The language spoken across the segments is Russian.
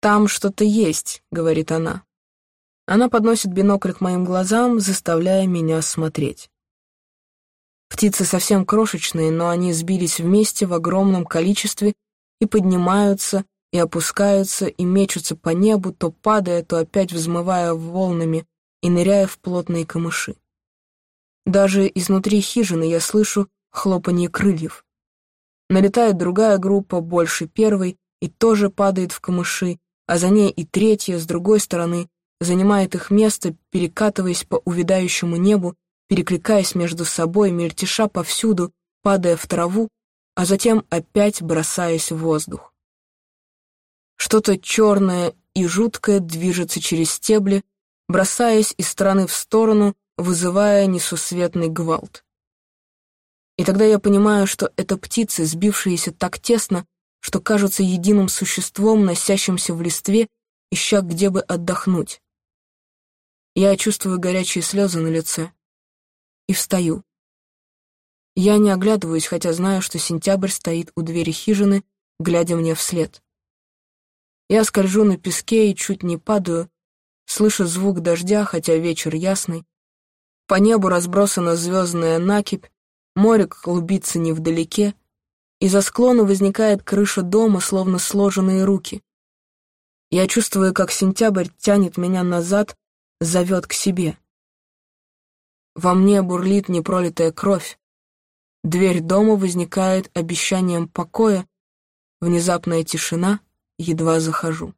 «Там что-то есть», — говорит она. Она подносит бинокль к моим глазам, заставляя меня смотреть. Птицы совсем крошечные, но они сбились вместе в огромном количестве и поднимаются, и опускаются, и мечутся по небу, то падая, то опять взмывая волнами и ныряя в плотные камыши. Даже изнутри хижины я слышу хлопанье крыльев. Налетает другая группа, больше первой, и тоже падает в камыши, а за ней и третья, с другой стороны, занимает их место, перекатываясь по увядающему небу, перекликаясь между собой, мельтеша повсюду, падая в траву, а затем опять бросаясь в воздух. Что-то черное и жуткое движется через стебли, бросаясь из стороны в сторону, вызывая несусветный гвалт. И тогда я понимаю, что это птицы, сбившиеся так тесно, что кажутся единым существом, носящимся в листве, ища где бы отдохнуть. Я чувствую горячие слезы на лице и встаю. Я не оглядываюсь, хотя знаю, что сентябрь стоит у двери хижины, глядя мне вслед. Я скольжу на песке и чуть не падаю, слышу звук дождя, хотя вечер ясный. По небу разбросана звездная накипь, море клубится невдалеке, и за склона возникает крыша дома, словно сложенные руки. Я чувствую, как сентябрь тянет меня назад, зовет к себе. Во мне бурлит непролитая кровь. Дверь дома возникает обещанием покоя, внезапная тишина, едва захожу.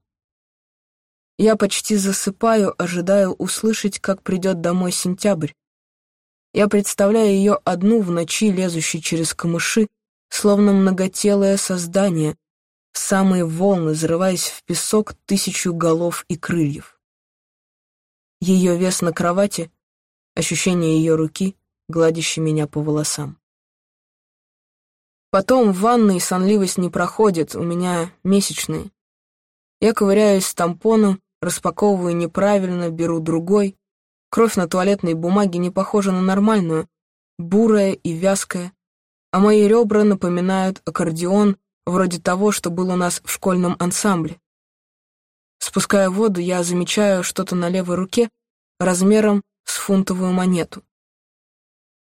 Я почти засыпаю, ожидая услышать, как придет домой сентябрь. Я представляю ее одну в ночи, лезущей через камыши, словно многотелое создание, в самые волны, взрываясь в песок тысячу голов и крыльев ее вес на кровати, ощущение ее руки, гладящей меня по волосам. Потом в ванной сонливость не проходит, у меня месячные. Я ковыряюсь с тампоном, распаковываю неправильно, беру другой. Кровь на туалетной бумаге не похожа на нормальную, бурая и вязкая, а мои ребра напоминают аккордеон, вроде того, что был у нас в школьном ансамбле. Спуская воду, я замечаю что-то на левой руке размером с фунтовую монету.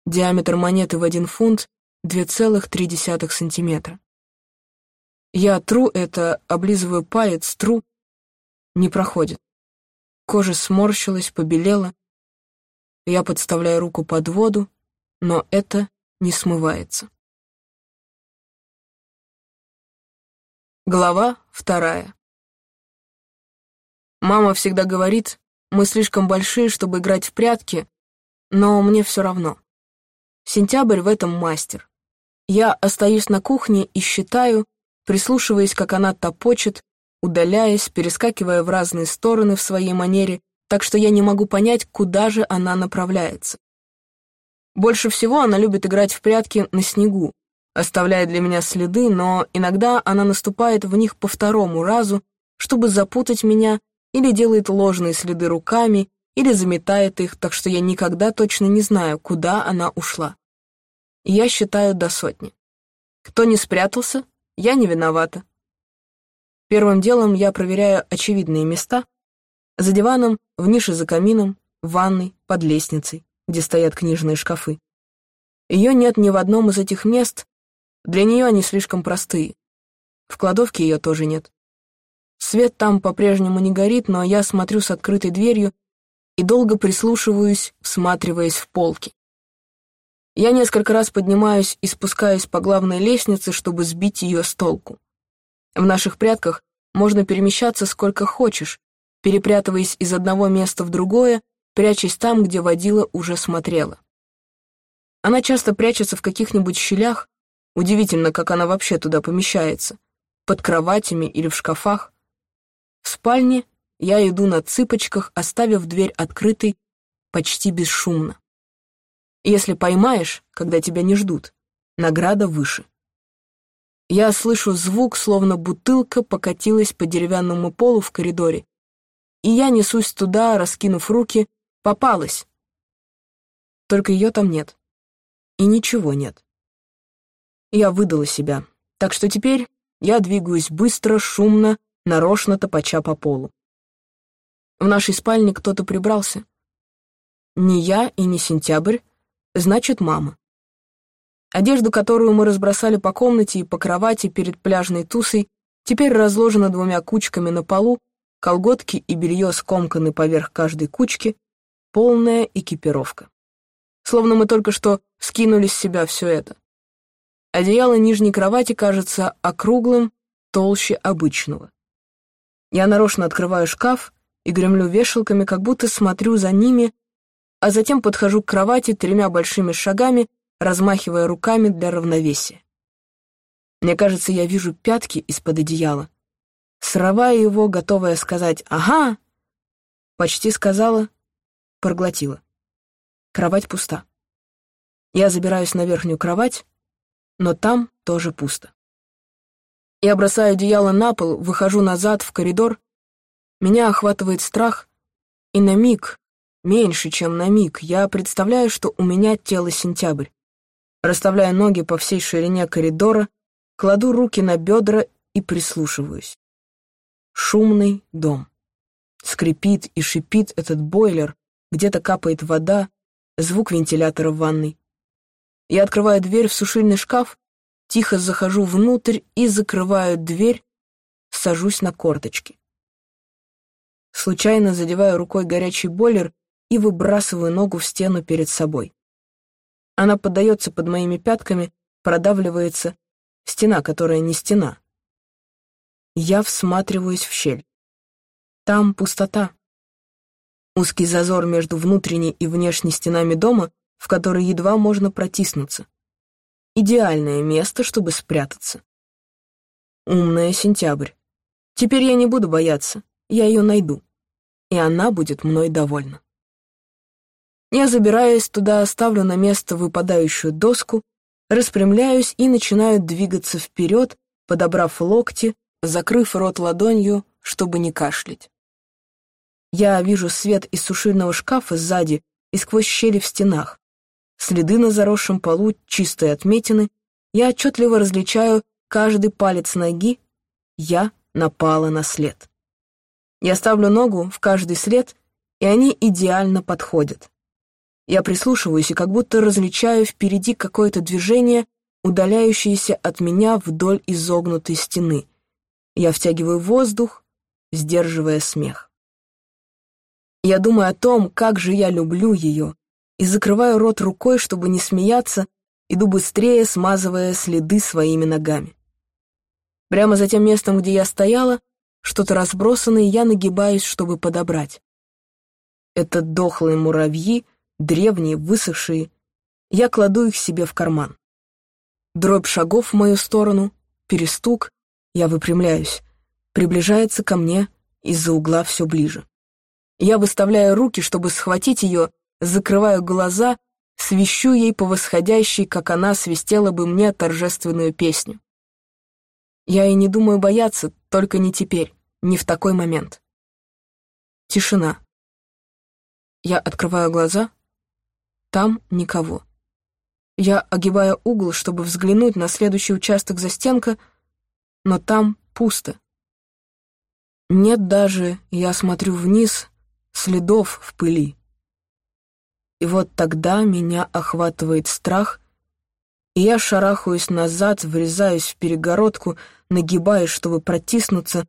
Диаметр монеты в один фунт — 2,3 сантиметра. Я тру это, облизываю палец, тру. Не проходит. Кожа сморщилась, побелела. Я подставляю руку под воду, но это не смывается. Глава вторая. Мама всегда говорит, мы слишком большие, чтобы играть в прятки, но мне все равно. Сентябрь в этом мастер. Я остаюсь на кухне и считаю, прислушиваясь, как она топочет, удаляясь, перескакивая в разные стороны в своей манере, так что я не могу понять, куда же она направляется. Больше всего она любит играть в прятки на снегу, оставляя для меня следы, но иногда она наступает в них по второму разу, чтобы запутать меня или делает ложные следы руками, или заметает их, так что я никогда точно не знаю, куда она ушла. я считаю до сотни. Кто не спрятался, я не виновата. Первым делом я проверяю очевидные места. За диваном, в нише за камином, в ванной, под лестницей, где стоят книжные шкафы. Ее нет ни в одном из этих мест, для нее они слишком простые. В кладовке ее тоже нет. Свет там по-прежнему не горит, но я смотрю с открытой дверью и долго прислушиваюсь, всматриваясь в полки. Я несколько раз поднимаюсь и спускаюсь по главной лестнице, чтобы сбить ее с толку. В наших прятках можно перемещаться сколько хочешь, перепрятываясь из одного места в другое, прячась там, где водила уже смотрела. Она часто прячется в каких-нибудь щелях, удивительно, как она вообще туда помещается, под кроватями или в шкафах. В спальне я иду на цыпочках, оставив дверь открытой почти бесшумно. Если поймаешь, когда тебя не ждут, награда выше. Я слышу звук, словно бутылка покатилась по деревянному полу в коридоре, и я несусь туда, раскинув руки, попалась. Только ее там нет. И ничего нет. Я выдала себя, так что теперь я двигаюсь быстро, шумно, нарочно топача по полу. В нашей спальне кто-то прибрался. Не я и не сентябрь, значит, мама. Одежду, которую мы разбросали по комнате и по кровати перед пляжной тусой, теперь разложена двумя кучками на полу, колготки и белье скомканы поверх каждой кучки, полная экипировка. Словно мы только что скинули с себя все это. Одеяло нижней кровати кажется округлым, толще обычного. Я нарочно открываю шкаф и гремлю вешалками, как будто смотрю за ними, а затем подхожу к кровати тремя большими шагами, размахивая руками для равновесия. Мне кажется, я вижу пятки из-под одеяла. Срывая его, готовая сказать «Ага!» Почти сказала, проглотила. Кровать пуста. Я забираюсь на верхнюю кровать, но там тоже пусто. Я бросаю одеяло на пол, выхожу назад в коридор меня охватывает страх, и на миг, меньше, чем на миг, я представляю, что у меня тело сентябрь. Расставляю ноги по всей ширине коридора, кладу руки на бедра и прислушиваюсь. Шумный дом. Скрипит и шипит этот бойлер, где-то капает вода, звук вентилятора в ванной. Я открываю дверь в сушильный шкаф, тихо захожу внутрь и закрываю дверь, сажусь на корточки. Случайно задеваю рукой горячий бойлер и выбрасываю ногу в стену перед собой. Она поддается под моими пятками, продавливается. Стена, которая не стена. Я всматриваюсь в щель. Там пустота. Узкий зазор между внутренней и внешней стенами дома, в который едва можно протиснуться. Идеальное место, чтобы спрятаться. Умная сентябрь. Теперь я не буду бояться, я ее найду и она будет мной довольна. Я забираюсь туда, ставлю на место выпадающую доску, распрямляюсь и начинаю двигаться вперед, подобрав локти, закрыв рот ладонью, чтобы не кашлять. Я вижу свет из сушильного шкафа сзади и сквозь щели в стенах. Следы на заросшем полу, чистые отметины. Я отчетливо различаю каждый палец ноги. Я напала на след. Я ставлю ногу в каждый след, и они идеально подходят. Я прислушиваюсь и как будто различаю впереди какое-то движение, удаляющееся от меня вдоль изогнутой стены. Я втягиваю воздух, сдерживая смех. Я думаю о том, как же я люблю ее, и закрываю рот рукой, чтобы не смеяться, иду быстрее, смазывая следы своими ногами. Прямо за тем местом, где я стояла, что-то разбросанное, я нагибаюсь, чтобы подобрать. Это дохлые муравьи, древние, высохшие. Я кладу их себе в карман. Дробь шагов в мою сторону, перестук, я выпрямляюсь. Приближается ко мне из-за угла все ближе. Я выставляю руки, чтобы схватить ее, закрываю глаза, свищу ей по восходящей, как она свистела бы мне торжественную песню. Я и не думаю бояться, только не теперь. Не в такой момент. Тишина. Я открываю глаза. Там никого. Я огибаю угол, чтобы взглянуть на следующий участок застенка, но там пусто. Нет даже, я смотрю вниз, следов в пыли. И вот тогда меня охватывает страх, и я шарахаюсь назад, врезаюсь в перегородку, нагибаюсь, чтобы протиснуться,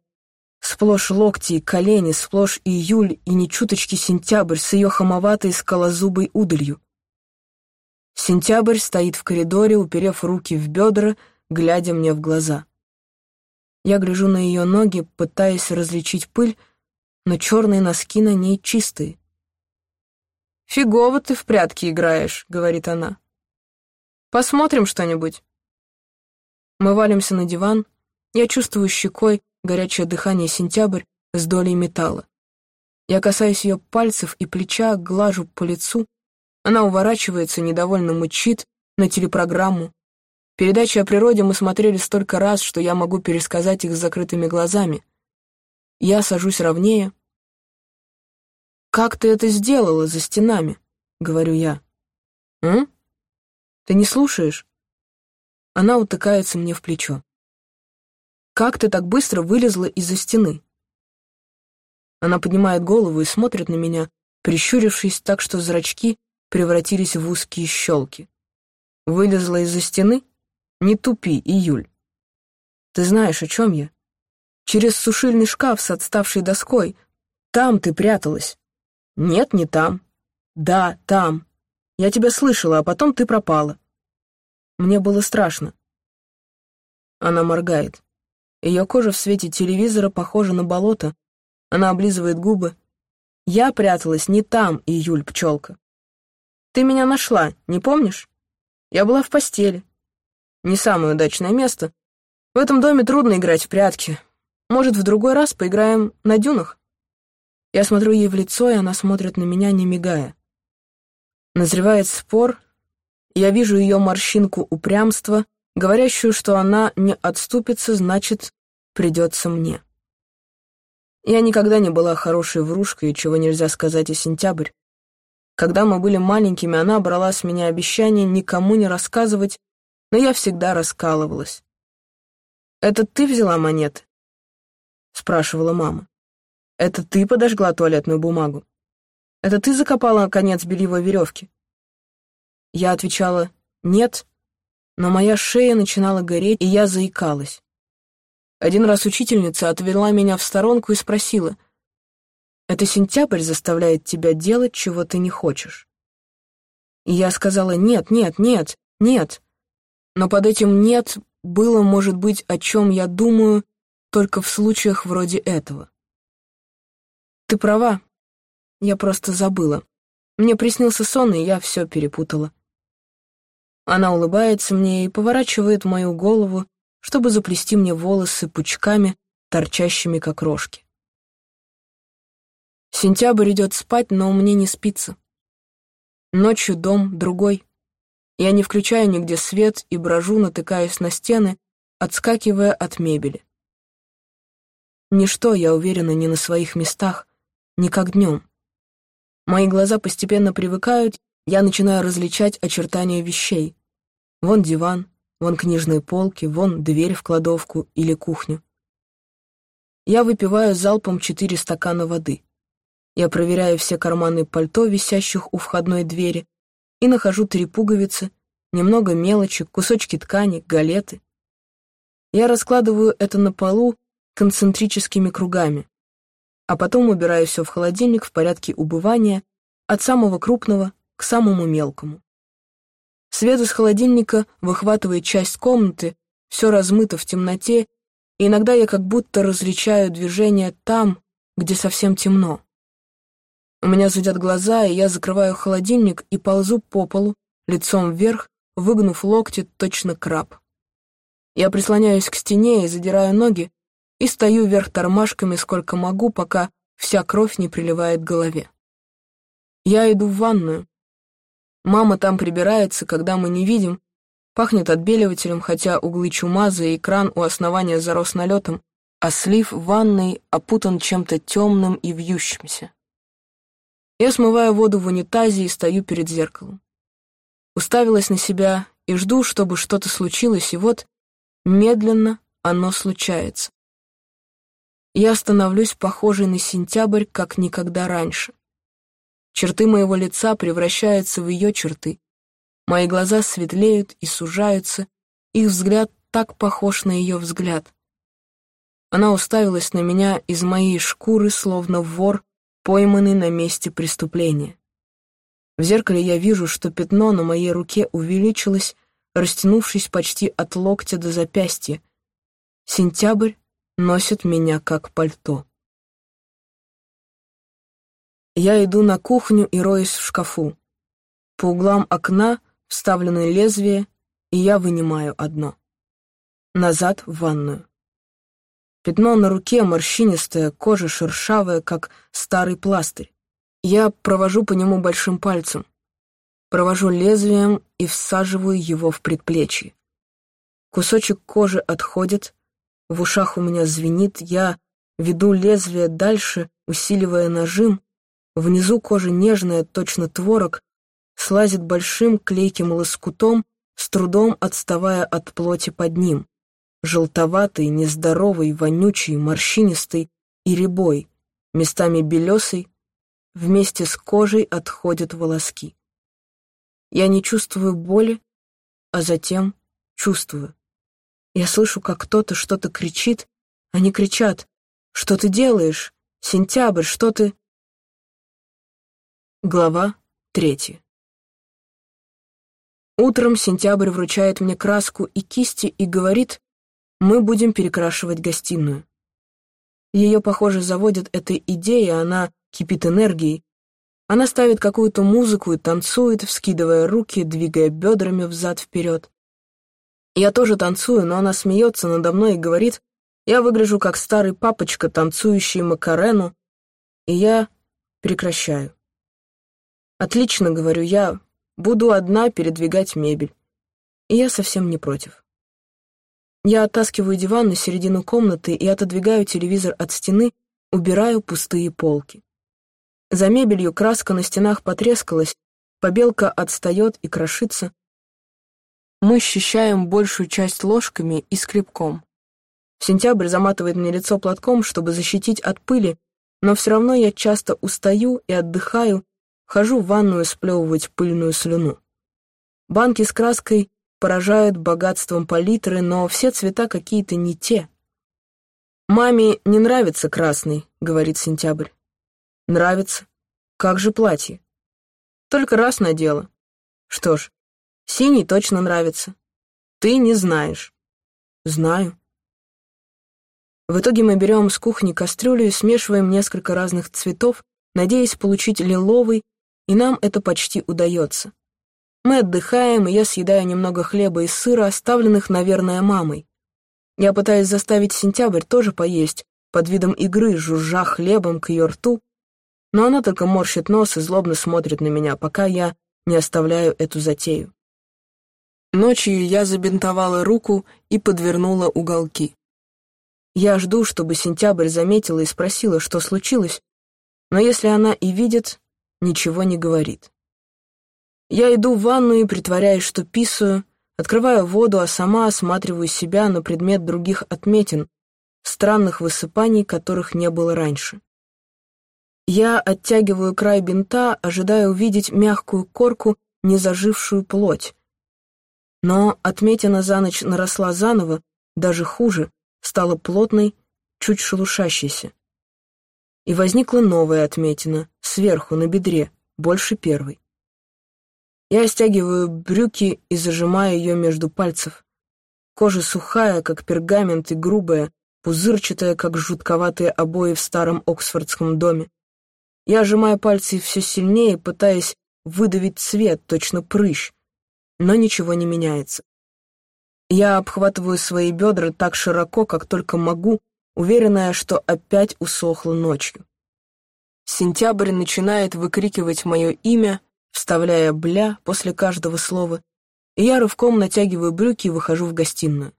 Сплошь локти и колени, сплошь июль и ни чуточки сентябрь с ее хамоватой скалозубой удалью. Сентябрь стоит в коридоре, уперев руки в бедра, глядя мне в глаза. Я гляжу на ее ноги, пытаясь различить пыль, но черные носки на ней чистые. «Фигово ты в прятки играешь», — говорит она. «Посмотрим что-нибудь». Мы валимся на диван, я чувствую щекой, горячее дыхание сентябрь с долей металла. Я касаюсь ее пальцев и плеча, глажу по лицу. Она уворачивается, недовольно мучит на телепрограмму. Передачи о природе мы смотрели столько раз, что я могу пересказать их с закрытыми глазами. Я сажусь ровнее. «Как ты это сделала за стенами?» — говорю я. «М? Ты не слушаешь?» Она утыкается мне в плечо. как ты так быстро вылезла из-за стены?» Она поднимает голову и смотрит на меня, прищурившись так, что зрачки превратились в узкие щелки. «Вылезла из-за стены? Не тупи, Июль. Ты знаешь, о чем я? Через сушильный шкаф с отставшей доской. Там ты пряталась. Нет, не там. Да, там. Я тебя слышала, а потом ты пропала. Мне было страшно. Она моргает. Ее кожа в свете телевизора похожа на болото. Она облизывает губы. Я пряталась не там, июль, пчелка. Ты меня нашла, не помнишь? Я была в постели. Не самое удачное место. В этом доме трудно играть в прятки. Может, в другой раз поиграем на дюнах? Я смотрю ей в лицо, и она смотрит на меня, не мигая. Назревает спор. Я вижу ее морщинку упрямства — говорящую, что она не отступится, значит, придется мне. Я никогда не была хорошей врушкой, чего нельзя сказать о сентябрь. Когда мы были маленькими, она брала с меня обещание никому не рассказывать, но я всегда раскалывалась. «Это ты взяла монеты?» — спрашивала мама. «Это ты подожгла туалетную бумагу? Это ты закопала конец бельевой веревки?» Я отвечала «нет», но моя шея начинала гореть, и я заикалась. Один раз учительница отвела меня в сторонку и спросила, «Это сентябрь заставляет тебя делать, чего ты не хочешь?» И я сказала, «Нет, нет, нет, нет». Но под этим «нет» было, может быть, о чем я думаю, только в случаях вроде этого. Ты права, я просто забыла. Мне приснился сон, и я все перепутала. Она улыбается мне и поворачивает мою голову, чтобы заплести мне волосы пучками, торчащими как рожки. Сентябрь идет спать, но мне не спится. Ночью дом другой. Я не включаю нигде свет и брожу, натыкаясь на стены, отскакивая от мебели. Ничто, я уверена, не на своих местах, не как днем. Мои глаза постепенно привыкают, я начинаю различать очертания вещей. Вон диван, вон книжные полки, вон дверь в кладовку или кухню. Я выпиваю залпом четыре стакана воды. Я проверяю все карманы пальто, висящих у входной двери, и нахожу три пуговицы, немного мелочи, кусочки ткани, галеты. Я раскладываю это на полу концентрическими кругами, а потом убираю все в холодильник в порядке убывания от самого крупного к самому мелкому. Свет из холодильника выхватывает часть комнаты, все размыто в темноте, и иногда я как будто различаю движение там, где совсем темно. У меня зудят глаза, и я закрываю холодильник и ползу по полу, лицом вверх, выгнув локти, точно краб. Я прислоняюсь к стене и задираю ноги, и стою вверх тормашками сколько могу, пока вся кровь не приливает к голове. Я иду в ванную, Мама там прибирается, когда мы не видим. Пахнет отбеливателем, хотя углы чумазы и кран у основания зарос налетом, а слив в ванной опутан чем-то темным и вьющимся. Я смываю воду в унитазе и стою перед зеркалом. Уставилась на себя и жду, чтобы что-то случилось, и вот медленно оно случается. Я становлюсь похожей на сентябрь, как никогда раньше. Черты моего лица превращаются в ее черты. Мои глаза светлеют и сужаются, их взгляд так похож на ее взгляд. Она уставилась на меня из моей шкуры, словно вор, пойманный на месте преступления. В зеркале я вижу, что пятно на моей руке увеличилось, растянувшись почти от локтя до запястья. Сентябрь носит меня как пальто. Я иду на кухню и роюсь в шкафу. По углам окна вставлены лезвия, и я вынимаю одно. Назад в ванную. Пятно на руке морщинистое, кожа шершавая, как старый пластырь. Я провожу по нему большим пальцем. Провожу лезвием и всаживаю его в предплечье. Кусочек кожи отходит, в ушах у меня звенит, я веду лезвие дальше, усиливая нажим, Внизу кожа нежная, точно творог, слазит большим клейким лоскутом, с трудом отставая от плоти под ним. желтоватый, нездоровый, вонючий, морщинистый и рябой, местами белесый, вместе с кожей отходят волоски. Я не чувствую боли, а затем чувствую. Я слышу, как кто-то что-то кричит, они кричат «Что ты делаешь? Сентябрь, что ты...» Глава третья. Утром сентябрь вручает мне краску и кисти и говорит, мы будем перекрашивать гостиную. Ее, похоже, заводит эта идея, она кипит энергией. Она ставит какую-то музыку и танцует, вскидывая руки, двигая бедрами взад-вперед. Я тоже танцую, но она смеется надо мной и говорит, я выгляжу как старый папочка, танцующий Макарену, и я прекращаю. Отлично, говорю я, буду одна передвигать мебель. И я совсем не против. Я оттаскиваю диван на середину комнаты и отодвигаю телевизор от стены, убираю пустые полки. За мебелью краска на стенах потрескалась, побелка отстает и крошится. Мы счищаем большую часть ложками и скребком. Сентябрь заматывает мне лицо платком, чтобы защитить от пыли, но все равно я часто устаю и отдыхаю, хожу в ванную сплевывать пыльную слюну. Банки с краской поражают богатством палитры, но все цвета какие-то не те. «Маме не нравится красный», — говорит Сентябрь. «Нравится. Как же платье?» «Только раз надела». «Что ж, синий точно нравится. Ты не знаешь». «Знаю». В итоге мы берем с кухни кастрюлю и смешиваем несколько разных цветов, надеясь получить лиловый, и нам это почти удается. Мы отдыхаем, и я съедаю немного хлеба и сыра, оставленных, наверное, мамой. Я пытаюсь заставить сентябрь тоже поесть, под видом игры, жужжа хлебом к ее рту, но она только морщит нос и злобно смотрит на меня, пока я не оставляю эту затею. Ночью я забинтовала руку и подвернула уголки. Я жду, чтобы сентябрь заметила и спросила, что случилось, но если она и видит, ничего не говорит. Я иду в ванну и притворяюсь, что писаю, открываю воду, а сама осматриваю себя на предмет других отметин, странных высыпаний, которых не было раньше. Я оттягиваю край бинта, ожидая увидеть мягкую корку, незажившую плоть. Но отметина за ночь наросла заново, даже хуже, стала плотной, чуть шелушащейся. И возникла новая отметина, сверху, на бедре, больше первой. Я стягиваю брюки и зажимаю ее между пальцев. Кожа сухая, как пергамент, и грубая, пузырчатая, как жутковатые обои в старом оксфордском доме. Я сжимаю пальцы все сильнее, пытаясь выдавить цвет, точно прыщ, но ничего не меняется. Я обхватываю свои бедра так широко, как только могу, уверенная, что опять усохла ночью. Сентябрь начинает выкрикивать мое имя, вставляя «бля» после каждого слова, и я рывком натягиваю брюки и выхожу в гостиную.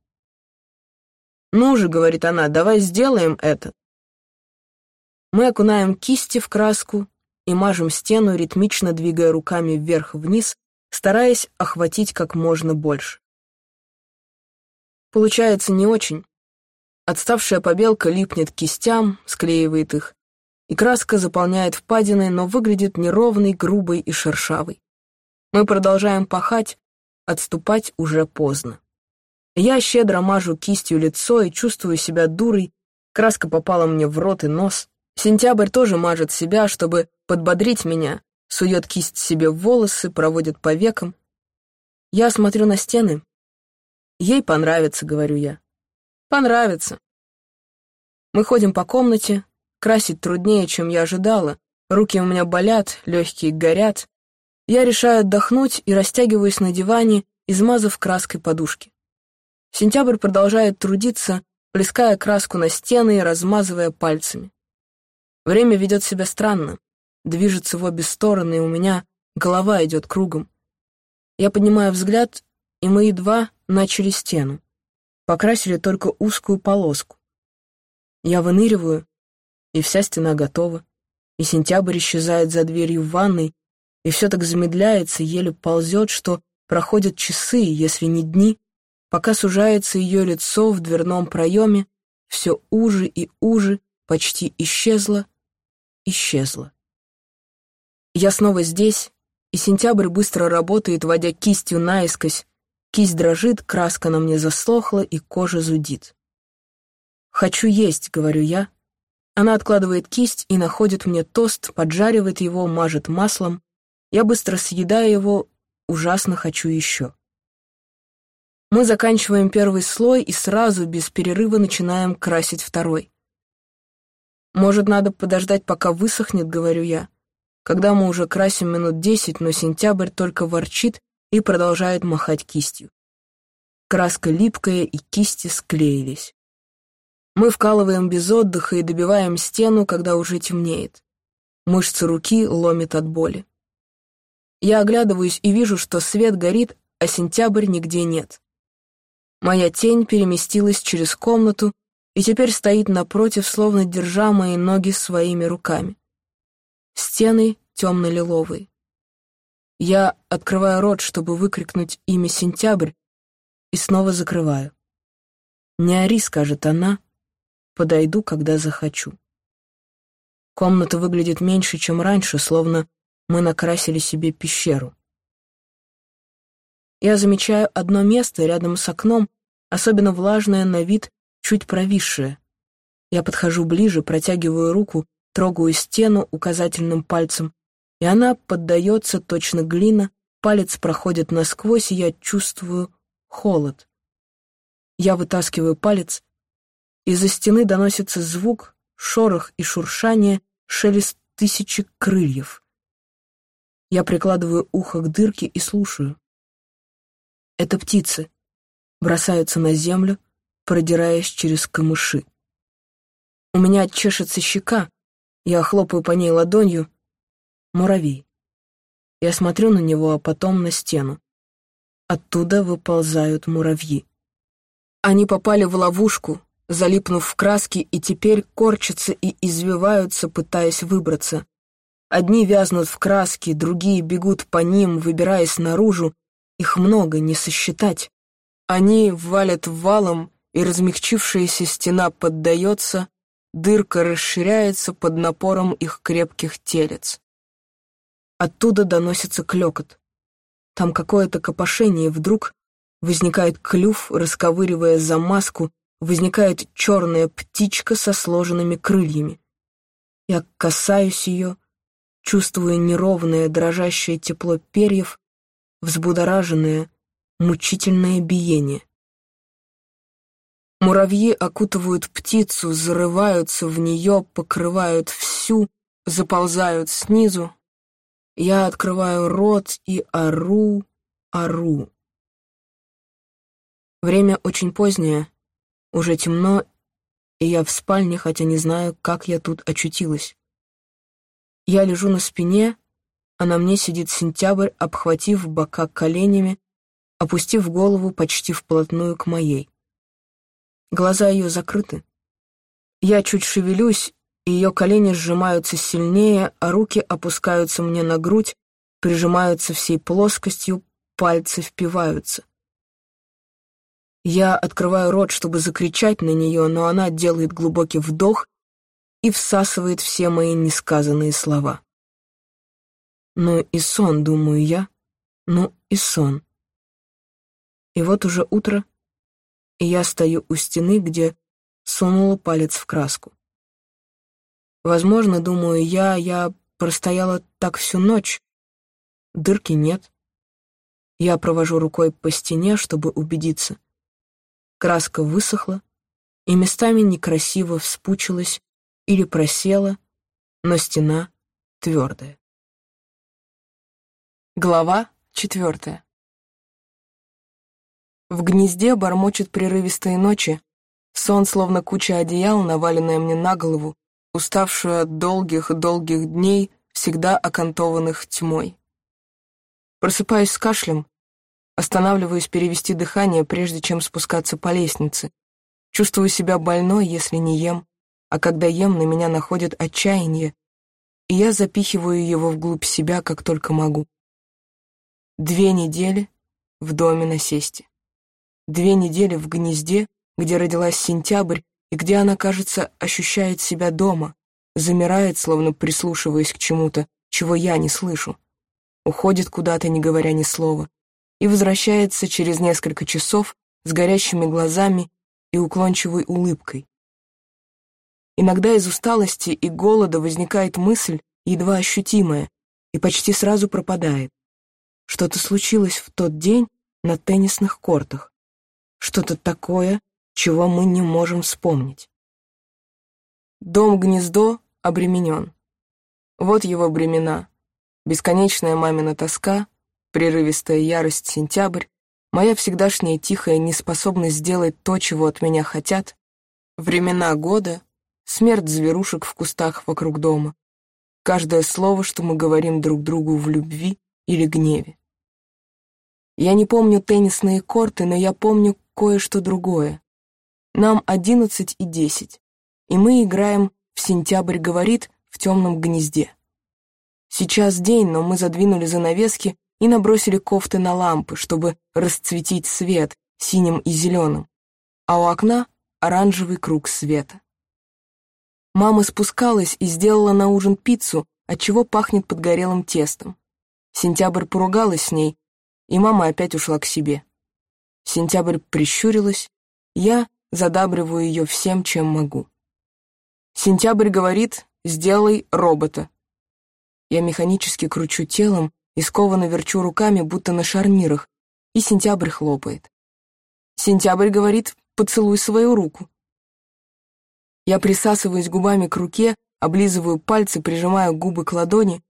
«Ну же», — говорит она, — «давай сделаем это». Мы окунаем кисти в краску и мажем стену, ритмично двигая руками вверх-вниз, стараясь охватить как можно больше. Получается не очень. Отставшая побелка липнет к кистям, склеивает их, и краска заполняет впадины, но выглядит неровной, грубой и шершавой. Мы продолжаем пахать, отступать уже поздно. Я щедро мажу кистью лицо и чувствую себя дурой, краска попала мне в рот и нос. Сентябрь тоже мажет себя, чтобы подбодрить меня, сует кисть себе в волосы, проводит по векам. Я смотрю на стены, Ей понравится, говорю я. Понравится. Мы ходим по комнате. Красить труднее, чем я ожидала. Руки у меня болят, легкие горят. Я решаю отдохнуть и растягиваюсь на диване, измазав краской подушки. Сентябрь продолжает трудиться, плеская краску на стены и размазывая пальцами. Время ведет себя странно, движется в обе стороны, и у меня голова идет кругом. Я поднимаю взгляд и мы едва начали стену. Покрасили только узкую полоску. Я выныриваю, и вся стена готова, и сентябрь исчезает за дверью в ванной, и все так замедляется, еле ползет, что проходят часы, если не дни, пока сужается ее лицо в дверном проеме, все уже и уже, почти исчезло, исчезло. Я снова здесь, и сентябрь быстро работает, водя кистью наискось. Кисть дрожит, краска на мне засохла, и кожа зудит. «Хочу есть», — говорю я. Она откладывает кисть и находит мне тост, поджаривает его, мажет маслом. Я быстро съедаю его, ужасно хочу еще. Мы заканчиваем первый слой и сразу, без перерыва, начинаем красить второй. «Может, надо подождать, пока высохнет», — говорю я. Когда мы уже красим минут десять, но сентябрь только ворчит и продолжает махать кистью. Краска липкая, и кисти склеились. Мы вкалываем без отдыха и добиваем стену, когда уже темнеет. Мышцы руки ломит от боли. Я оглядываюсь и вижу, что свет горит, а сентябрь нигде нет. Моя тень переместилась через комнату и теперь стоит напротив, словно держа мои ноги своими руками. Стены темно-лиловые. Я открываю рот, чтобы выкрикнуть имя Сентябрь, и снова закрываю. «Не ори», — скажет она, — «подойду, когда захочу». Комната выглядит меньше, чем раньше, словно мы накрасили себе пещеру. Я замечаю одно место рядом с окном, особенно влажное на вид, чуть провисшее. Я подхожу ближе, протягиваю руку, трогаю стену указательным пальцем, и она поддается точно глина, палец проходит насквозь, и я чувствую холод. Я вытаскиваю палец, из-за стены доносится звук, шорох и шуршание, шелест тысячи крыльев. Я прикладываю ухо к дырке и слушаю. Это птицы. Бросаются на землю, продираясь через камыши. У меня чешется щека, я хлопаю по ней ладонью. Муравей. Я смотрю на него, а потом на стену. Оттуда выползают муравьи. Они попали в ловушку, залипнув в краски, и теперь корчатся и извиваются, пытаясь выбраться. Одни вязнут в краске, другие бегут по ним, выбираясь наружу. Их много, не сосчитать. Они валят валом, и размягчившаяся стена поддается, дырка расширяется под напором их крепких телец. Оттуда доносится клёкот. Там какое-то копошение, вдруг возникает клюв, расковыривая замазку, возникает черная птичка со сложенными крыльями. Я касаюсь ее, чувствую неровное дрожащее тепло перьев, взбудораженное, мучительное биение. Муравьи окутывают птицу, зарываются в нее, покрывают всю, заползают снизу. Я открываю рот и ору, ору. Время очень позднее, уже темно, и я в спальне, хотя не знаю, как я тут очутилась. Я лежу на спине, а на мне сидит сентябрь, обхватив бока коленями, опустив голову почти вплотную к моей. Глаза ее закрыты. Я чуть шевелюсь, ее колени сжимаются сильнее, а руки опускаются мне на грудь, прижимаются всей плоскостью, пальцы впиваются. Я открываю рот, чтобы закричать на нее, но она делает глубокий вдох и всасывает все мои несказанные слова. Ну и сон, думаю я, ну и сон. И вот уже утро, и я стою у стены, где сунула палец в краску. Возможно, думаю я, я простояла так всю ночь. Дырки нет. Я провожу рукой по стене, чтобы убедиться. Краска высохла, и местами некрасиво вспучилась или просела, но стена твердая. Глава четвертая. В гнезде бормочет прерывистые ночи, сон словно куча одеял, наваленная мне на голову, уставшую от долгих-долгих дней, всегда окантованных тьмой. Просыпаюсь с кашлем, останавливаюсь перевести дыхание, прежде чем спускаться по лестнице. Чувствую себя больной, если не ем, а когда ем, на меня находит отчаяние, и я запихиваю его вглубь себя, как только могу. Две недели в доме на сесте. Две недели в гнезде, где родилась сентябрь, и где она, кажется, ощущает себя дома, замирает, словно прислушиваясь к чему-то, чего я не слышу, уходит куда-то, не говоря ни слова, и возвращается через несколько часов с горящими глазами и уклончивой улыбкой. Иногда из усталости и голода возникает мысль, едва ощутимая, и почти сразу пропадает. Что-то случилось в тот день на теннисных кортах. Что-то такое, чего мы не можем вспомнить. Дом-гнездо обременен. Вот его бремена. Бесконечная мамина тоска, прерывистая ярость сентябрь, моя всегдашняя тихая неспособность сделать то, чего от меня хотят, времена года, смерть зверушек в кустах вокруг дома, каждое слово, что мы говорим друг другу в любви или гневе. Я не помню теннисные корты, но я помню кое-что другое. Нам одиннадцать и десять, и мы играем в «Сентябрь говорит» в темном гнезде. Сейчас день, но мы задвинули занавески и набросили кофты на лампы, чтобы расцветить свет синим и зеленым, а у окна оранжевый круг света. Мама спускалась и сделала на ужин пиццу, отчего пахнет подгорелым тестом. Сентябрь поругалась с ней, и мама опять ушла к себе. Сентябрь прищурилась, я задабриваю ее всем, чем могу. Сентябрь говорит «сделай робота». Я механически кручу телом и скованно верчу руками, будто на шарнирах, и сентябрь хлопает. Сентябрь говорит «поцелуй свою руку». Я присасываюсь губами к руке, облизываю пальцы, прижимаю губы к ладони,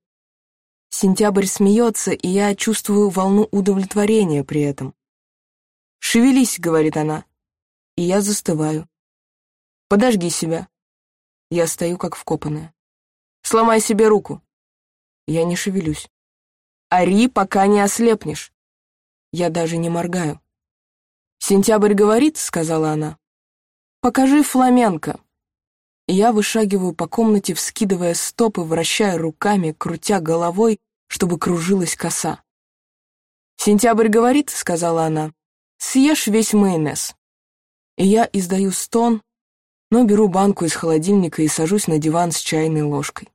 Сентябрь смеется, и я чувствую волну удовлетворения при этом. «Шевелись», — говорит она, и я застываю. «Подожги себя». Я стою как вкопанная. «Сломай себе руку». Я не шевелюсь. «Ори, пока не ослепнешь». Я даже не моргаю. «Сентябрь говорит», — сказала она. «Покажи фламенко». Я вышагиваю по комнате, вскидывая стопы, вращая руками, крутя головой, чтобы кружилась коса. «Сентябрь говорит», — сказала она, — «съешь весь майонез». И я издаю стон, но беру банку из холодильника и сажусь на диван с чайной ложкой.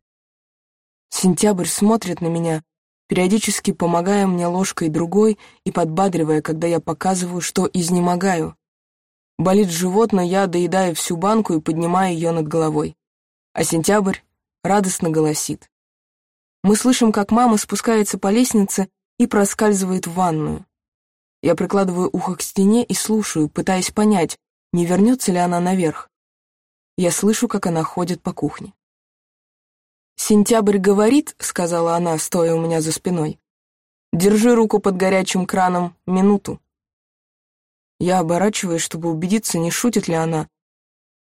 Сентябрь смотрит на меня, периодически помогая мне ложкой другой и подбадривая, когда я показываю, что изнемогаю, Болит живот, но я доедаю всю банку и поднимаю ее над головой. А сентябрь радостно голосит. Мы слышим, как мама спускается по лестнице и проскальзывает в ванную. Я прикладываю ухо к стене и слушаю, пытаясь понять, не вернется ли она наверх. Я слышу, как она ходит по кухне. «Сентябрь говорит», — сказала она, стоя у меня за спиной. «Держи руку под горячим краном минуту». Я оборачиваюсь, чтобы убедиться, не шутит ли она.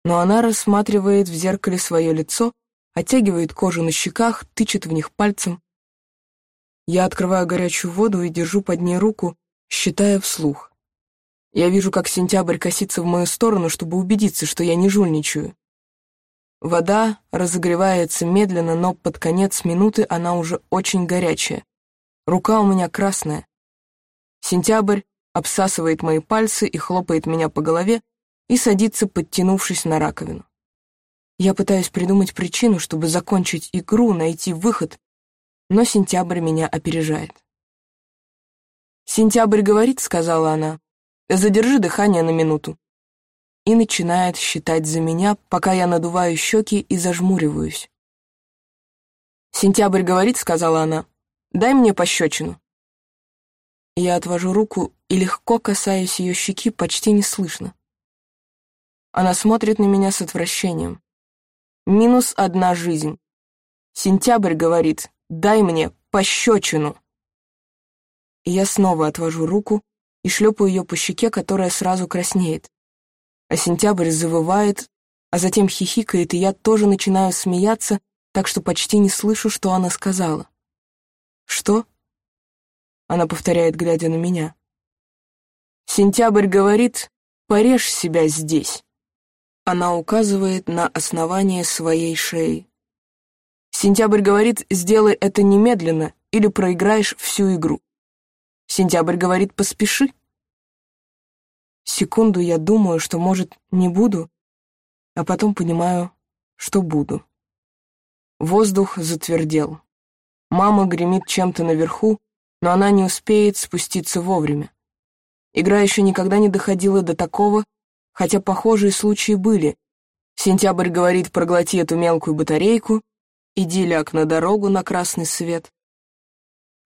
Но она рассматривает в зеркале свое лицо, оттягивает кожу на щеках, тычет в них пальцем. Я открываю горячую воду и держу под ней руку, считая вслух. Я вижу, как сентябрь косится в мою сторону, чтобы убедиться, что я не жульничаю. Вода разогревается медленно, но под конец минуты она уже очень горячая. Рука у меня красная. Сентябрь обсасывает мои пальцы и хлопает меня по голове и садится, подтянувшись на раковину. Я пытаюсь придумать причину, чтобы закончить игру, найти выход, но сентябрь меня опережает. «Сентябрь говорит», — сказала она, — «задержи дыхание на минуту». И начинает считать за меня, пока я надуваю щеки и зажмуриваюсь. «Сентябрь говорит», — сказала она, — «дай мне пощечину». Я отвожу руку и легко касаясь ее щеки, почти не слышно. Она смотрит на меня с отвращением. Минус одна жизнь. Сентябрь говорит, дай мне пощечину. И я снова отвожу руку и шлепаю ее по щеке, которая сразу краснеет. А сентябрь завывает, а затем хихикает, и я тоже начинаю смеяться, так что почти не слышу, что она сказала. «Что?» Она повторяет, глядя на меня. Сентябрь говорит, порежь себя здесь. Она указывает на основание своей шеи. Сентябрь говорит, сделай это немедленно, или проиграешь всю игру. Сентябрь говорит, поспеши. Секунду я думаю, что, может, не буду, а потом понимаю, что буду. Воздух затвердел. Мама гремит чем-то наверху, но она не успеет спуститься вовремя. Игра еще никогда не доходила до такого, хотя похожие случаи были. Сентябрь говорит «проглоти эту мелкую батарейку», «иди ляг на дорогу на красный свет».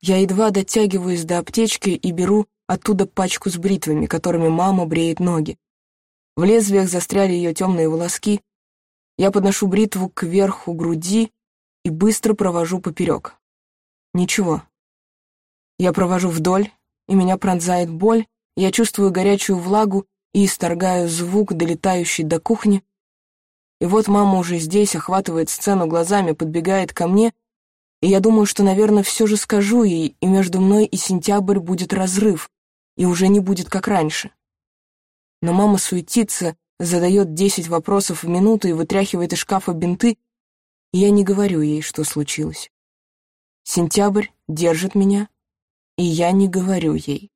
Я едва дотягиваюсь до аптечки и беру оттуда пачку с бритвами, которыми мама бреет ноги. В лезвиях застряли ее темные волоски. Я подношу бритву к верху груди и быстро провожу поперек. Ничего. Я провожу вдоль, и меня пронзает боль, я чувствую горячую влагу и исторгаю звук, долетающий до кухни. И вот мама уже здесь, охватывает сцену глазами, подбегает ко мне, и я думаю, что, наверное, все же скажу ей, и между мной и сентябрь будет разрыв, и уже не будет как раньше. Но мама суетится, задает десять вопросов в минуту и вытряхивает из шкафа бинты, и я не говорю ей, что случилось. Сентябрь держит меня, и я не говорю ей.